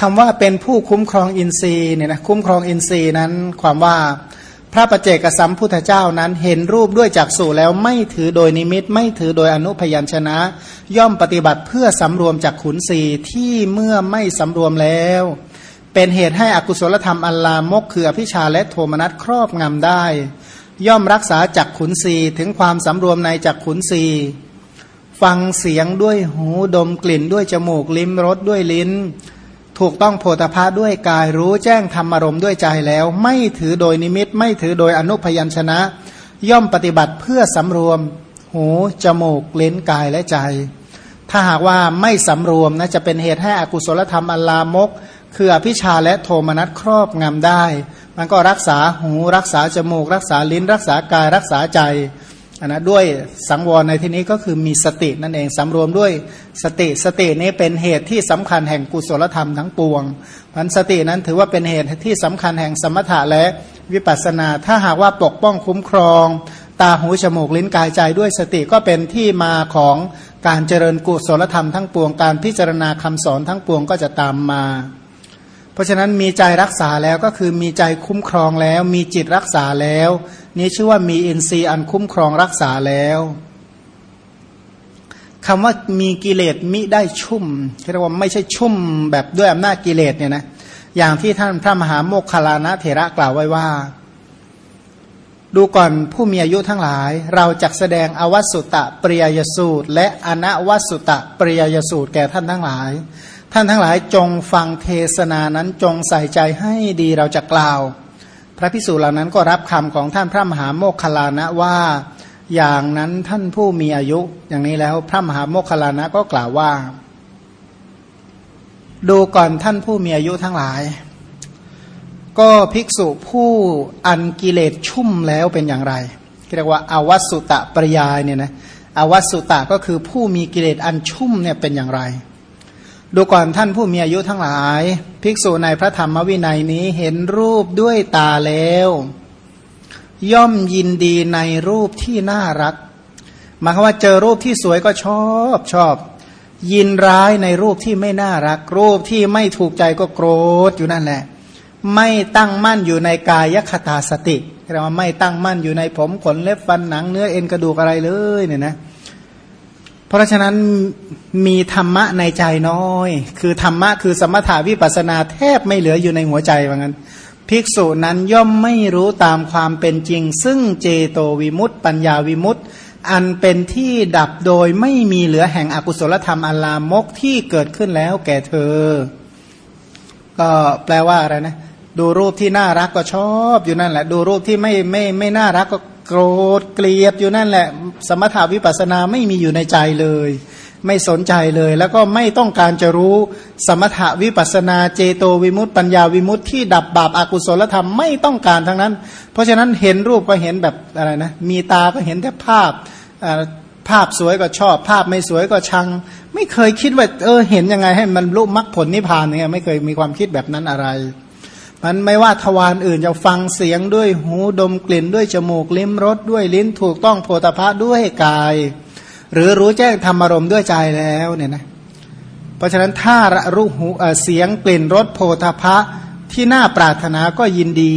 คำว่าเป็นผู้คุ้มครองอินทรีย์เนี่ยนะคุ้มครองอินทรีย์นั้น ความว่าพระประเจกสัมพุทธเจ้านั้นเห็นรูปด้วยจักษุแล้วไม่ถือโดยนิมิต ไม่ถือโดยอนุพยัญชนะ ย่อมปฏิบัติเพื่อสำรวมจากขุนศีที่เมื่อไม่สำรวมแล้ว เป็นเหตุให้อกุศลธรรมอัลลามกคืออภิชาและโทมนัสครอบงำได้ ย่อมรักษาจักขุนศีถึงความสำรวมในจักขุนศีฟังเสียงด้วยหูดมกลิ่นด้วยจมูกลิ้มรสด้วยลิ้น ถูกต้องโพธพาด้วยกายรู้แจ้งธรรมารมณ์ด้วยใจแล้ว ไม่ถือโดยนิมิต ไม่ถือโดยอนุพยัญชนะ ย่อมปฏิบัติเพื่อสำรวม หูจมูกเลนกายและใจ ถ้าหากว่าไม่สำรวมนะจะเป็นเหตุให้อกุศลธรรมอลลามก คืออภิชาและโทมนัสครอบงำได้ มันก็รักษาหูรักษาจมูก รักษาลิ้น รักษากายรักษาใจ นะด้วยสังวรในที่นี้ก็คือมีสตินั่นเองสำรวมด้วยสติสตินี้เป็นเหตุที่สำคัญแห่งกุศลธรรมทั้งปวงพันสตินั้นถือว่าเป็นเหตุที่สำคัญแห่งสมถะและวิปัสสนา ถ้าหากว่าปกป้องคุ้มครอง ตาหูจมูกลิ้นกายใจด้วยสติก็เป็นที่มาของการเจริญกุศลธรรมทั้งปวงการพิจารณาคำสอนทั้งปวงก็จะตามมา เพราะฉะนั้นมีใจรักษาแล้วก็คือมีใจคุ้มครองแล้ว มีจิตรักษาแล้ว นี้ชื่อว่ามีอินทรีย์อันคุ้มครองรักษาแล้วคำว่ามีกิเลสมิได้ชุ่มเรียกว่าไม่ใช่ชุ่มแบบด้วยอำนาจกิเลสเนี่ยนะอย่างที่ท่านพระมหาโมคคลานะเถระกล่าวไว้ว่า ดูก่อนผู้มีอายุทั้งหลาย เราจะแสดงอวสุตะปริยยสูตร และอนวสุตะปริยยสูตรแก่ท่านทั้งหลาย ท่านทั้งหลายจงฟังเทศนานั้นจงใส่ใจให้ดีเราจะกล่าว พระพิสูจน์เหล่านั้นก็รับคำของท่านพระมหาโมคคลานะว่าอย่างนั้นท่านผู้มีอายุอย่างนี้แล้วพระมหาโมคคลานะก็กล่าวว่า ดูก่อนท่านผู้มีอายุทั้งหลาย ก็ภิกษุผู้อันกิเลสชุ่มแล้วเป็นอย่างไรเรียกว่าอาวัสุตะปริยายเนี่ยนะอวัสุตะก็คือผู้มีกิเลสอันชุ่มเนี่ยเป็นอย่างไร ดูก่อนท่านผู้มีอายุทั้งหลาย ภิกษุในพระธรรมวินัยนี้เห็นรูปด้วยตาแล้ว ย่อมยินดีในรูปที่น่ารักหมายความว่าเจอรูปที่สวยก็ชอบชอบ ยินร้ายในรูปที่ไม่น่ารัก รูปที่ไม่ถูกใจก็โกรธอยู่นั่นแหละ ไม่ตั้งมั่นอยู่ในกายคตาสติเรียกว่าไม่ตั้งมั่นอยู่ในผมขนเล็บฟันหนังเนื้อเอ็นกระดูกอะไรเลยเนี่ยนะเพราะฉะนั้นมีธรรมะในใจน้อย คือธรรมะคือสมถาวิปัสนาแทบไม่เหลืออยู่ในหัวใจว่างั้น ภิกษุนั้นย่อมไม่รู้ตามความเป็นจริง ซึ่งเจโตวิมุตต์ปัญญาวิมุตต์อันเป็นที่ดับโดยไม่มีเหลือแห่งอกุศลธรรมอลามกที่เกิดขึ้นแล้วแก่เธอ ก็แปลว่าอะไรนะ ดูรูปที่น่ารักก็ชอบอยู่นั่นแหละ ดูรูปที่ไม่ไม่ไม่น่ารักก็ โกรธเกลียดอยู่นั่นแหละ สมถาวิปัสนาไม่มีอยู่ในใจเลย ไม่สนใจเลย แล้วก็ไม่ต้องการจะรู้สมถาวิปัสนาเจโตวิมุตติปัญญาวิมุตติที่ดับบาปอากุศลธรรมไม่ต้องการทั้งนั้น เพราะฉะนั้นเห็นรูปก็เห็นแบบอะไรนะมีตาก็เห็นแต่ภาพภาพสวยก็ชอบ ภาพไม่สวยก็ชัง ไม่เคยคิดว่าเออเห็นยังไงให้มันรู้มรรคผลนิพพานเนี่ยไม่เคยมีความคิดแบบนั้นอะไร มันไม่ว่าทวารอื่นจะฟังเสียงด้วยหูดมกลิ่นด้วยจมูกลิ้มรสด้วยลิ้นถูกต้องโพธพะด้วยกาย หรือรู้แจ้งธรรมารมณ์ด้วยใจแล้วเนี่ยนะเพราะฉะนั้นถ้ารู้หูเสียงกลิ่นรสโพธพะที่น่าปรารถนาก็ยินดี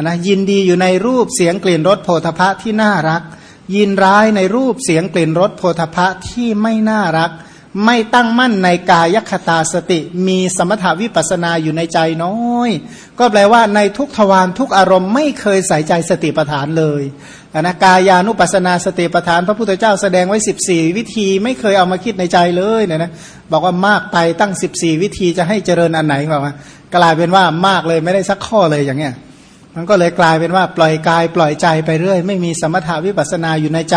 นะยินดีอยู่ในรูปเสียงกลิ่นรสโพธพะที่น่ารัก ยินร้ายในรูปเสียงกลิ่นรสโพธพะที่ไม่น่ารัก ไม่ตั้งมั่นในกายคตาสติ มีสมถาวิปัสนาอยู่ในใจน้อย ก็แปลว่าในทุกทวารทุกอารมณ์ไม่เคยใส่ใจสติปัฏฐานเลยนะกายานุปัสนาสติปัฏฐาน พระพุทธเจ้าแสดงไว้ 14 วิธีไม่เคยเอามาคิดในใจเลยเนี่ยนะบอกว่ามากไปตั้ง 14 วิธีจะให้เจริญอันไหนบอกว่ากลายเป็นว่ามากเลยไม่ได้สักข้อเลยอย่างเงี้ยมันก็เลยกลายเป็นว่าปล่อยกายปล่อยใจไปเรื่อย ไม่มีสมถาวิปัสนาอยู่ในใจ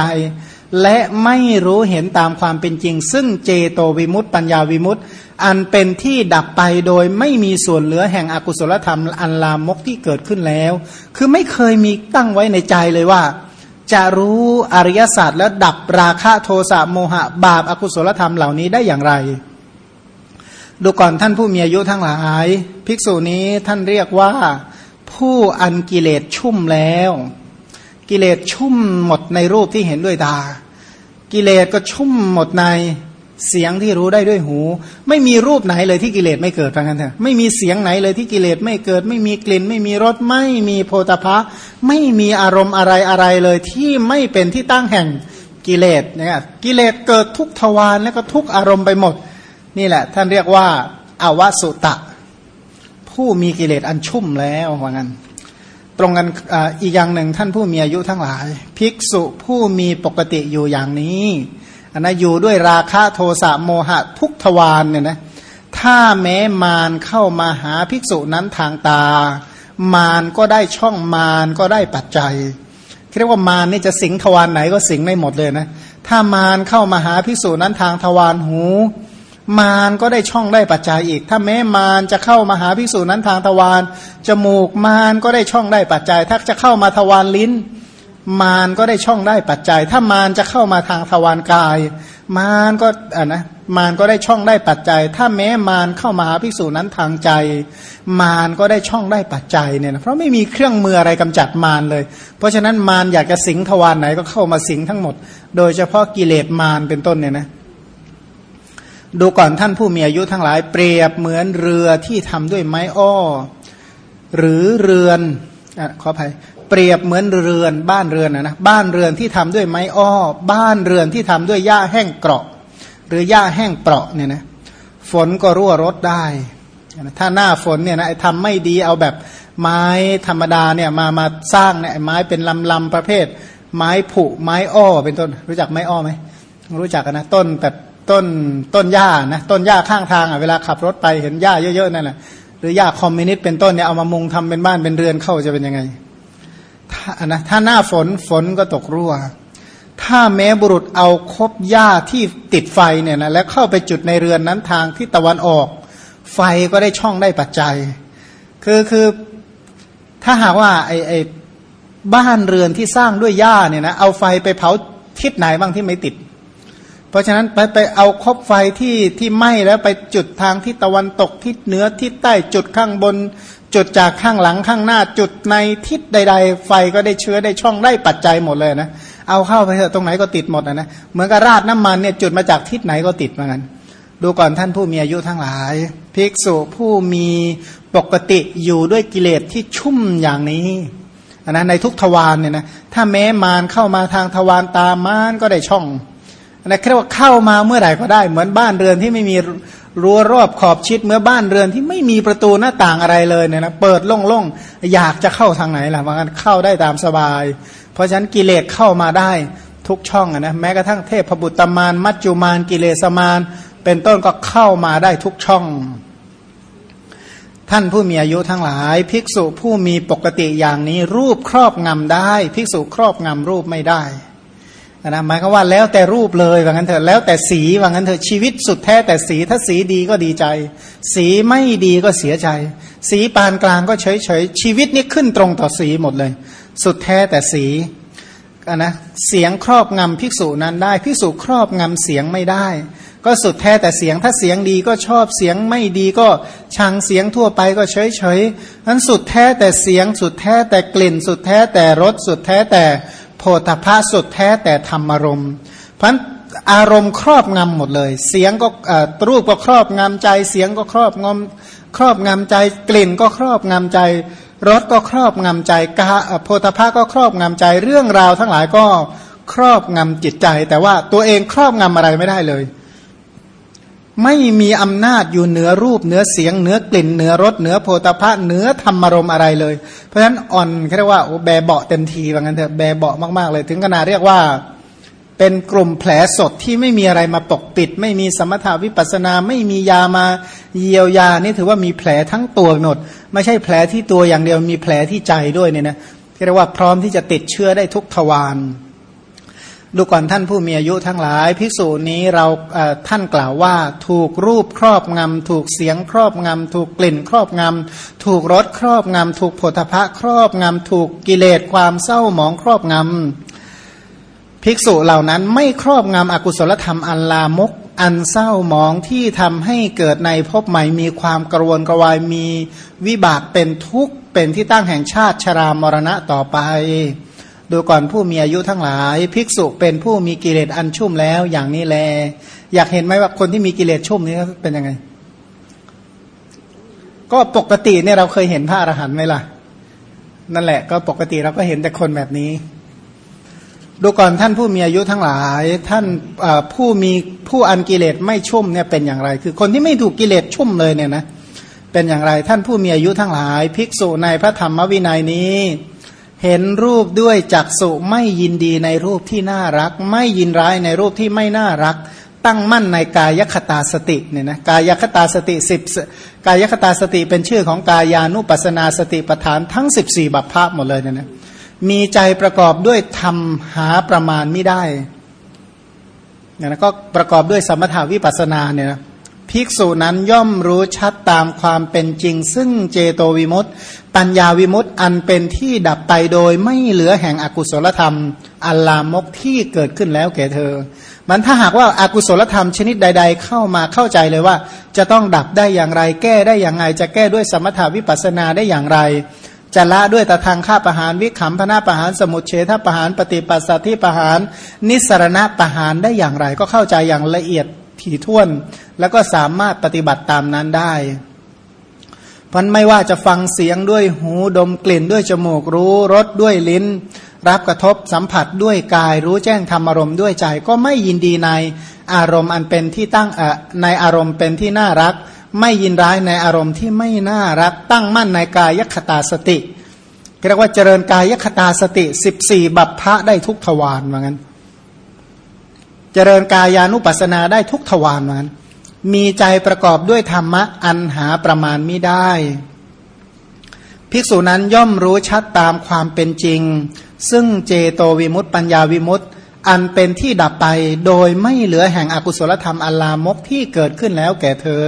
และไม่รู้เห็นตามความเป็นจริง ซึ่งเจโตวิมุตต์ปัญญาวิมุตต์อันเป็นที่ดับไปโดยไม่มีส่วนเหลือแห่งอกุศลธรรมอันลามกที่เกิดขึ้นแล้ว คือไม่เคยมีตั้งไว้ในใจเลยว่า จะรู้อริยศาสตร์และดับราคะโทสะโมหะบาปอากุศลธรรมเหล่านี้ได้อย่างไร ดูก่อนท่านผู้มีอายุทั้งหลาย ภิกษุนี้ท่านเรียกว่า ผู้อันกิเลสชุ่มแล้ว กิเลสชุ่มหมดในรูปที่เห็นด้วยตา กิเลสก็ชุ่มหมดในเสียงที่รู้ได้ด้วยหู ไม่มีรูปไหนเลยที่กิเลสไม่เกิดว่างั้นเถอะไม่มีเสียงไหนเลยที่กิเลสไม่เกิด ไม่มีกลิ่น ไม่มีรสไม่มีโพธพะไม่มีอารมณ์อะไรอะไรเลยที่ไม่เป็นที่ตั้งแห่งกิเลสเนี่ยกิเลสเกิดทุกทวารแล้วก็ทุกอารมณ์ไปหมด นี่แหละ ท่านเรียกว่าอาวสุตะ ผู้มีกิเลสอันชุ่มแล้วว่างั้น ตรงกันอีกอย่างหนึ่งท่านผู้มีอายุทั้งหลาย ภิกษุผู้มีปกติอยู่อย่างนี้อันนะอยู่ด้วยราคะโทสะโมหะทุกทวารเนี่ยนะถ้าแม้มารเข้ามาหาภิกษุนั้นทางตา มารก็ได้ช่องมารก็ได้ปัจจัยเรียกว่ามารนี่จะสิงทวารไหนก็สิงได้หมดเลยนะถ้ามารเข้ามาหาภิกษุนั้นทางทวารหู มารก็ได้ช่องได้ปัจจัยอีก ถ้าแม้มารจะเข้ามาหาภิกษุนั้นทางทวารจมูกมารก็ได้ช่องได้ปัจจัย ถ้าจะเข้ามาทวารลิ้น มารก็ได้ช่องได้ปัจจัย ถ้ามารจะเข้ามาทางทวารกาย มารก็อ่านะมารก็ได้ช่องได้ปัจจัย ถ้าแม้มารเข้ามาหาภิกษุนั้นทางใจ มารก็ได้ช่องได้ปัจจัยเนี่ยนะเพราะไม่มีเครื่องมืออะไรกำจัดมารเลย เพราะฉะนั้นมารอยากจะสิงทวารไหนก็เข้ามาสิงทั้งหมด โดยเฉพาะกิเลสมารเป็นต้นเนี่ยนะ ดูก่อนท่านผู้มีอายุทั้งหลายเปรียบเหมือนเรือที่ทำด้วยไม้อ้อ หรือเรือนอขออภัยเปรียบเหมือนเรือนบ้านเรือนนะนะบ้านเรือนที่ทำด้วยไม้อ้อ บ้านเรือนที่ทำด้วยหญ้าแห้งเกราะ หรือหญ้าแห้งเปราะเนี่ยนะฝนก็รั่วรดได้ถ้าหน้าฝนเนี่ยนะทำไม่ดีเอาแบบไม้ธรรมดาเนี่ยมามาสร้างเนี่ยไม้เป็นลำลำประเภท ไม้ผุไม้อ้อเป็นต้น รู้จักไม้อ้อไหมรู้จักนนะต้นแบบ ต้นต้นหญ้านะต้นหญ้าข้างทางอะเวลาขับรถไปเห็นหญ้าเยอะๆนั่นแหละหรือหญ้าคอมมิวนิสต์เป็นต้นเนี่ยเอามามุงทำเป็นบ้านเป็นเรือนเข้าจะเป็นยังไงถ้านะถ้าหน้าฝนฝนก็ตกรั่ว ถ้าแม้บุรุษเอาคบหญ้าที่ติดไฟเนี่ยนะแล้วเข้าไปจุดในเรือนนั้นทางที่ตะวันออก ไฟก็ได้ช่องได้ปัจจัย คือคือถ้าหากว่าไอไอบ้านเรือนที่สร้างด้วยหญ้าเนี่ยนะเอาไฟไปเผาทิศไหนบ้างที่ไม่ติด เพราะฉะนั้นไปไปเอาคบไฟที่ที่ไหม้แล้วไปจุดทางที่ตะวันตกทิศเหนือทิศใต้จุดข้างบน จุดจากข้างหลังข้างหน้าจุดในทิศใด ๆ ไฟก็ได้เชื้อได้ช่องได้ปัจจัยหมดเลยนะเอาเข้าไปเถอะตรงไหนก็ติดหมดนะนะเหมือนกับราดน้ำมันเนี่ยจุดมาจากทิศไหนก็ติดเหมือนกันดูก่อนท่านผู้มีอายุทั้งหลาย ภิกษุผู้มีปกติอยู่ด้วยกิเลสที่ชุ่มอย่างนี้นะในทุกทวารเนี่ยนะถ้าแม้มารเข้ามาทางทวารตามารก็ได้ช่อง นะเรียกว่าเข้ามาเมื่อไหร่ก็ได้ เหมือนบ้านเรือนที่ไม่มีรั้วรอบขอบชิดเมื่อบ้านเรือนที่ไม่มีประตูหน้าต่างอะไรเลยเนี่ยนะเปิดโล่งๆอยากจะเข้าทางไหนล่ะว่ากันเข้าได้ตามสบาย เพราะฉะนั้นกิเลสเข้ามาได้ทุกช่องนะแม้กระทั่งเทพบุตรมาน มัจจุมานกิเลสมาน เป็นต้นก็เข้ามาได้ทุกช่อง ท่านผู้มีอายุทั้งหลาย ภิกษุผู้มีปกติอย่างนี้รูปครอบงำได้ ภิกษุครอบงำรูปไม่ได้ นะหมายควาว่าแล้วแต่รูปเลยว่างั้นเถอะแล้วแต่สีว่างั้นเถอะชีวิตสุดแท้แต่สีถ้าสีดีก็ดีใจ สีไม่ดีก็เสียใจ สีปานกลางก็เฉยเฉยชีวิตนี้ขึ้นตรงต่อสีหมดเลย สุดแท้แต่สีนะเสียงครอบงำภิกษุนั้นได้ภิกษุครอบงำเสียงไม่ได้ ก็สุดแท้แต่เสียงถ้าเสียงดีก็ชอบเสียงไม่ดีก็ชังเสียงทั่วไปก็เฉยเฉยนั้นสุดแท้แต่เสียงสุดแท้แต่กลิ่น สุดแท้แต่รสสุดแท้แต่ โพธพะสุดแท้แต่ธรรมอารมณ์เพราะอารมณ์ครอบงำหมดเลย เสียงก็รูปก็ครอบงำใจ เสียงก็ครอบงำครอบงำใจ กลิ่นก็ครอบงำใจรสก็ครอบงำใจกะโพธพะก็ครอบงำใจ เรื่องราวทั้งหลายก็ครอบงำจิตใจ แต่ว่าตัวเองครอบงำอะไรไม่ได้เลย ไม่มีอำนาจอยู่เหนือรูปเหนือเสียงเหนือกลิ่นเหนือรสเหนือโพธาภะเหนือธรรมารมอะไรเลย เพราะฉะนั้นอ่อนเรียกว่าโอ้แบเบาเต็มทีว่างั้นเถอะแบเบามากๆเลย ถึงขนาดเรียกว่าเป็นกลุ่มแผลสดที่ไม่มีอะไรมาปกปิด ไม่มีสมถาวิปัสนา ไม่มียามาเยียวยานี่ถือว่ามีแผลทั้งตัวหมด ไม่ใช่แผลที่ตัวอย่างเดียวมีแผลที่ใจด้วยเนี่ยนะเรียกว่าพร้อมที่จะติดเชื้อได้ทุกทวาร ดูก่อนท่านผู้มีอายุทั้งหลายภิกษุนี้เราท่านกล่าวว่า ถูกรูปครอบงำถูกเสียงครอบงำถูกกลิ่นครอบงำถูกรสครอบงำถูกผลพะครอบงำถูกกิเลสความเศร้าหมองครอบงำภิกษุเหล่านั้นไม่ครอบงำอกุศลธรรมอันลามกอันเศร้าหมองที่ทำให้เกิดในภพใหม่มีความกระวนกระวายมีวิบากเป็นทุกข์เป็นที่ตั้งแห่งชาติชรามรณะต่อไป ดูก่อนผู้มีอายุทั้งหลาย ภิกษุเป็นผู้มีกิเลสอันชุ่มแล้วอย่างนี้แล อยากเห็นไหมว่าคนที่มีกิเลสชุ่มนี่เป็นยังไง ก็ปกติเนี่ยเราเคยเห็นพระอรหันต์ไหมล่ะ นั่นแหละ ก็ปกติเราก็เห็นแต่คนแบบนี้ ดูก่อนท่านผู้มีอายุทั้งหลาย ท่านผู้มีผู้อันกิเลสไม่ชุ่มเนี่ยเป็นอย่างไร คือคนที่ไม่ถูกกิเลสชุ่มเลยเนี่ยนะ เป็นอย่างไร ท่านผู้มีอายุทั้งหลาย ภิกษุในพระธรรมวินัยนี้ เห็นรูปด้วยจักสุไม่ยินดีในรูปที่น่ารัก ไม่ยินร้ายในรูปที่ไม่น่ารัก ตั้งมั่นในกายคตาสติเนี่ยนะกายคตาสติสิบกายคตาสติเป็นชื่อของกายานุปัสนาสติปทานทั้ง 14 บัพพะหมดเลยเนี่ยนะมีใจประกอบด้วยธรรมหาประมาณไม่ได้เนี่ยนะก็ประกอบด้วยสมถาวิปัสนาเนี่ยนะ ภิกษุนั้นย่อมรู้ชัดตามความเป็นจริง ซึ่งเจโตวิมุตต์ปัญญาวิมุตต์อันเป็นที่ดับไปโดยไม่เหลือแห่งอกุศลธรรม อัลลามกที่เกิดขึ้นแล้วแก่เธอ มันถ้าหากว่าอากุศลธรรมชนิดใด ๆ เข้ามาเข้าใจเลยว่า จะต้องดับได้อย่างไร แก้ได้อย่างไรจะแก้ด้วยสมถาวิปัสนาได้อย่างไร จะละด้วยตะทางฆ่าประหารวิขำพนาประหารสมุทเฉทประหารปฏิปัสสัติประหาร นิสรณะประหารได้อย่างไร ก็เข้าใจอย่างละเอียด ถี่ถ้วน แล้วก็สามารถปฏิบัติตามนั้นได้พันไม่ว่าจะฟังเสียงด้วยหูดมกลิ่นด้วยจมูกรู้รสด้วยลิ้น รับกระทบสัมผัสด้วยกาย รู้แจ้งธรรมอารมณ์ด้วยใจ ก็ไม่ยินดีในอารมณ์อันเป็นที่ตั้งในอารมณ์เป็นที่น่ารัก ไม่ยินร้ายในอารมณ์ที่ไม่น่ารัก ตั้งมั่นในกายคตาสติเรียกว่าเจริญกายคตาสติ 14 บัพพะได้ทุกทวารว่างั้น เจริญกายานุปัสสนาได้ทุกทวารนั้นมีใจประกอบด้วยธรรมะอันหาประมาณไม่ได้ ภิกษุนั้นย่อมรู้ชัดตามความเป็นจริง ซึ่งเจโตวิมุตต์ปัญญาวิมุตต์อันเป็นที่ดับไปโดยไม่เหลือแห่งอกุศลธรรมอลลามกที่เกิดขึ้นแล้วแก่เธอ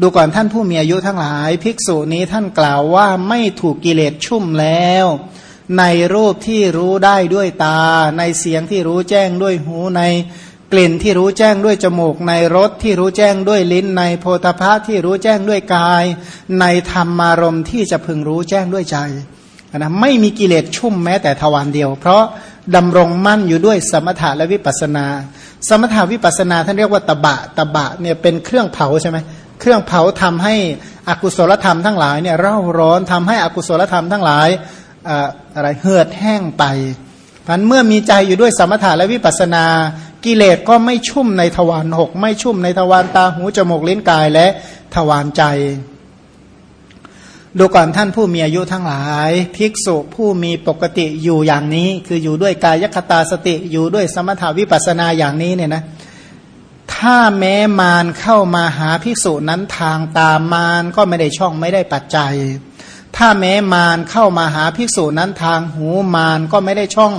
ดูก่อนท่านผู้มีอายุทั้งหลาย ภิกษุนี้ท่านกล่าวว่าไม่ถูกกิเลสชุ่มแล้ว ในรูปที่รู้ได้ด้วยตา ในเสียงที่รู้แจ้งด้วยหูในกลิ่นที่รู้แจ้งด้วยจมูก ในรสที่รู้แจ้งด้วยลิ้น ในโพธพะที่รู้แจ้งด้วยกาย ในธรรมารมณ์ที่จะพึงรู้แจ้งด้วยใจนะไม่มีกิเลสชุ่มแม้แต่ทวารเดียว เพราะดำรงมั่นอยู่ด้วยสมถะและวิปัสนา สมถะวิปัสนาท่านเรียกว่าตบะตบะเนี่ยเป็นเครื่องเผาใช่ไหมเครื่องเผาทำให้อกุศลธรรมทั้งหลายเนี่ยเร่าร้อนทำให้อกุศลธรรมทั้งหลาย อะไรเหือดแห้งไปพันเมื่อมีใจอยู่ด้วยสมถะและวิปัสนา กิเลสก็ไม่ชุ่มในทวารหกไม่ชุ่มในทวารตาหูจมูกลิ้นกายและทวารใจ ดูก่อนท่านผู้มีอายุทั้งหลาย ภิกษุผู้มีปกติอยู่อย่างนี้ คืออยู่ด้วยกายคตาสติอยู่ด้วยสมถาวิปัสนาอย่างนี้เนี่ยนะถ้าแม้มารเข้ามาหาภิกษุนั้นทางตามมารก็ไม่ได้ช่องไม่ได้ปัจจัย ถ้าแม้มารเข้ามาหาภิกษุนั้นทางหูมารก็ไม่ได้ช่อง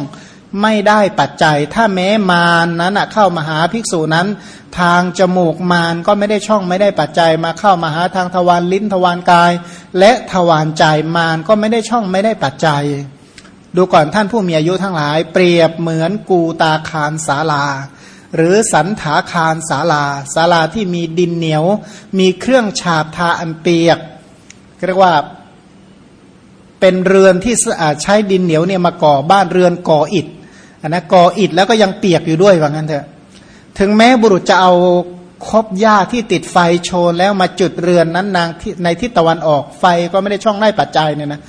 ไม่ได้ปัจจัย ถ้าแม้มารนั้นเข้ามาหาภิกษุนั้น ทางจมูกมารก็ไม่ได้ช่องไม่ได้ปัจจัย มาเข้ามาหาทางทวารลิ้นทวารกาย และทวารใจมารก็ไม่ได้ช่องไม่ได้ปัจจัย ดูก่อนท่านผู้มีอายุทั้งหลาย เปรียบเหมือนกูตาคารศาลา หรือสันถาคารศาลาศาลาที่มีดินเหนียว มีเครื่องฉาบทาอันเปียกเรียกว่า เป็นเรือนที่ใช้ดินเหนียวเนี่ยมาก่อบ้านเรือนก่ออิฐนนะก่ออิฐแล้วก็ยังเปียกอยู่ด้วยว่างั้นเถอะ ถึงแม้บุรุษจะเอาคบหญ้าที่ติดไฟโชนแล้วมาจุดเรือนนั้นนางในทิศตะวันออกไฟก็ไม่ได้ช่องได้ปัจจัยเนี่ยนะ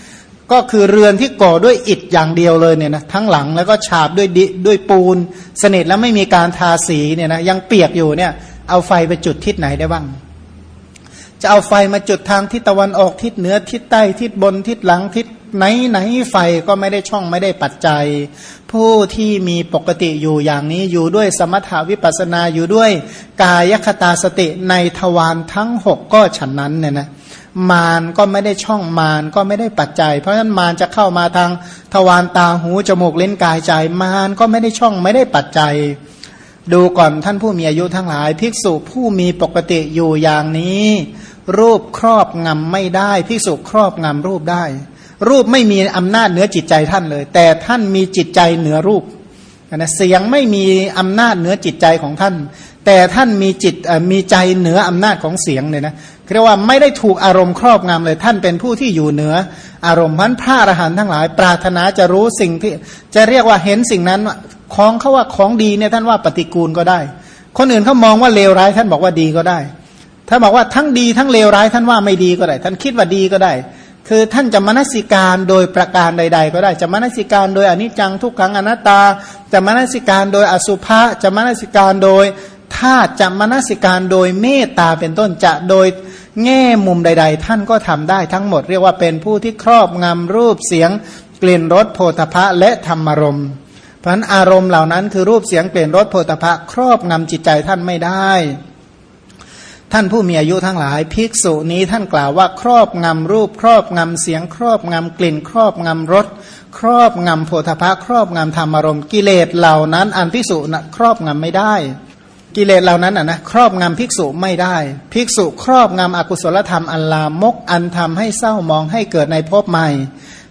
ก็คือเรือนที่ก่อด้วยอิฐอย่างเดียวเลยเนี่ยนะทั้งหลังแล้วก็ฉาบด้วยดิด้วยปูน สนิทแล้วไม่มีการทาสีเนี่ยนะยังเปียกอยู่เนี่ยเอาไฟไปจุดทิศไหนได้บ้าง จะเอาไฟมาจุดทางทิศตะวันออกทิศเหนือทิศใต้ทิศบนทิศหลังทิศไหนไหนไฟก็ไม่ได้ช่องไม่ได้ปัจจัย ผู้ที่มีปกติอยู่อย่างนี้อยู่ด้วยสมถาวิปัสนาอยู่ด้วยกายคตาสติในทวารทั้งหกก็ฉันนั้นเนี่ยนะมารก็ไม่ได้ช่องมารก็ไม่ได้ปัจจัย เพราะฉะนั้นมารจะเข้ามาทางทวารตาหูจมูกเล่นกายใจมารก็ไม่ได้ช่องไม่ได้ปัจจัย ดูก่อนท่านผู้มีอายุทั้งหลาย ภิกษุผู้มีปกติอยู่อย่างนี้ รูปครอบงำไม่ได้พิสุครอบงำรูปได้ รูปไม่มีอำนาจเหนือจิตใจท่านเลย แต่ท่านมีจิตใจเหนือรูปนะเสียงไม่มีอำนาจเหนือจิตใจของท่าน แต่ท่านมีจิตมีใจเหนืออำนาจของเสียงเนี่ยนะเรียกว่าไม่ได้ถูกอารมณ์ครอบงำเลย ท่านเป็นผู้ที่อยู่เหนือ อารมณ์พันพระอรหันต์ทั้งหลาย ปรารถนาจะรู้สิ่งที่จะเรียกว่าเห็นสิ่งนั้นของเขาว่าของดีเนี่ยท่านว่าปฏิกูลก็ได้ คนอื่นเขามองว่าเลวร้ายท่านบอกว่าดีก็ได้ ถ้าบอกว่าทั้งดีทั้งเลวร้ายท่านว่าไม่ดีก็ได้ ท่านคิดว่าดีก็ได้ คือท่านจะมนสิการโดยประการใด ๆ ก็ได้ จะมนสิการโดยอนิจจังทุกขังอนัตตา จะมนสิการโดยอสุภะจะมนสิการโดยธาตุจะมนสิการโดยเมตตาเป็นต้นจะโดยแง่มุมใด ๆ ท่านก็ทำได้ทั้งหมดเรียกว่าเป็นผู้ที่ครอบงำรูปเสียงกลิ่นรสโพธพะและธรรมารมณ์เพราะนั้นอารมณ์เหล่านั้นคือรูปเสียงเปลี่ยนรสโพธพะครอบงำจิตใจท่านไม่ได้ ท่านผู้มีอายุทั้งหลายภิกษุนี้ท่านกล่าวว่าครอบงำรูป ครอบงำเสียง ครอบงำกลิ่น ครอบงำรสครอบงำโพธพะครอบงำธรรมารมณ์กิเลสเหล่านั้น อันภิกษุนะครอบงำไม่ได้ กิเลสเหล่านั้นอะนะครอบงำภิกษุไม่ได้ ภิกษุครอบงำอกุศลธรรมอันลามกอันทำให้เศร้ามองให้เกิดในภพใหม่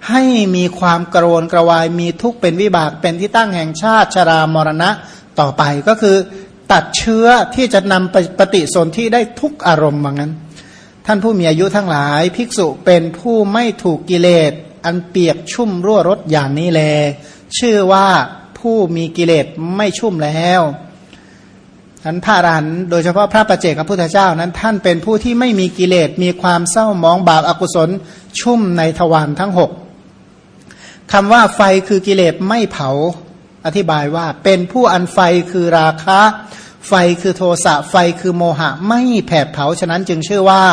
ให้มีความกระวนกระวายมีทุกข์เป็นวิบากเป็นที่ตั้งแห่งชาติชรามรณะต่อไปก็คือ ตัดเชื้อที่จะนำไปปฏิสนธิได้ทุกอารมณ์ว่างั้นท่านผู้มีอายุทั้งหลาย ภิกษุเป็นผู้ไม่ถูกกิเลส อันเปียกชุ่มรั่วรถอย่างนี้แล ชื่อว่าผู้มีกิเลสไม่ชุ่มแล้วท่านพระรันโดยเฉพาะพระประเจกับพุทธเจ้านั้น ท่านเป็นผู้ที่ไม่มีกิเลสมีความเศร้ามองบาปอากุศล ชุ่มในทวารทั้งหกคำว่าไฟคือกิเลสไม่เผา อธิบายว่าเป็นผู้อันไฟคือราคะ ไฟคือโทสะไฟคือโมหะไม่แผดเผาฉะนั้นจึงชื่อว่า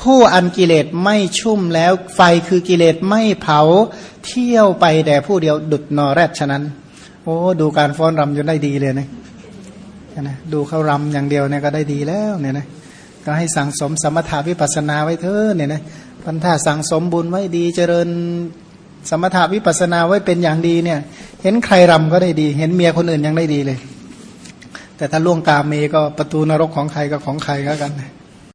ผู้อันกิเลสไม่ชุ่มแล้วไฟคือกิเลสไม่เผาเที่ยวไปแต่ผู้เดียวดุดนอแรดฉะนั้น โอ้ดูการฟ้อนรำจนได้ดีเลยนะนะดูเขารำอย่างเดียวเนี่ยก็ได้ดีแล้วเนี่ยนะก็ให้สั่งสมสมถาวิปัสนาไว้เถอะเนี่ยนะพันธะสั่งสมบุญไว้ดีเจริญ สมถาวิปัสนาไว้เป็นอย่างดีเนี่ย เห็นใครรำก็ได้ดี เห็นเมียคนอื่นยังได้ดีเลย แต่ถ้าล่วงกามเมก็ประตูนรกของใครก็ของใครก็กัน